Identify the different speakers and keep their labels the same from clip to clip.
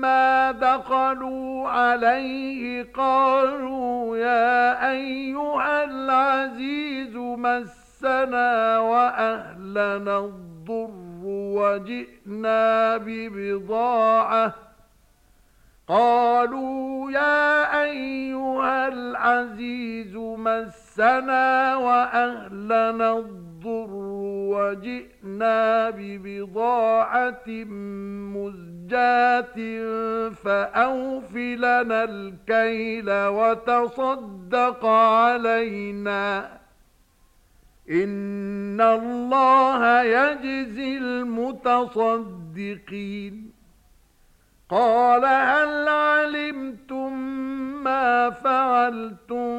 Speaker 1: لَمَّا دخلوا عليه قالوا يا أيها العزيز مسنا وأهلنا الضر وجئنا ببضاعة قالوا يا أيها العزيز مسنا وأهلنا الضر وجئنا ببضاعة مزجاة فأوفي لنا الكيل وتصدق علينا. إن الله يجزي المتصدقين. قال هل علمتم ما فعلتم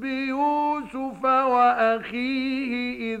Speaker 1: بيوسف وأخيه إذ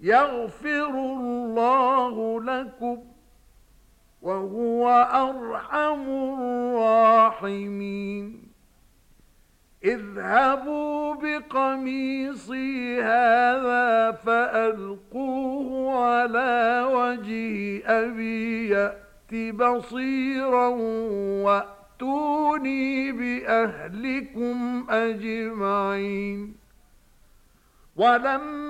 Speaker 1: يغفر الله لكم وهو أرحم الراحمين اذهبوا بقميصي هذا فألقوه على وجه أبي يأتي بصيرا وأتوني بأهلكم أجمعين ولما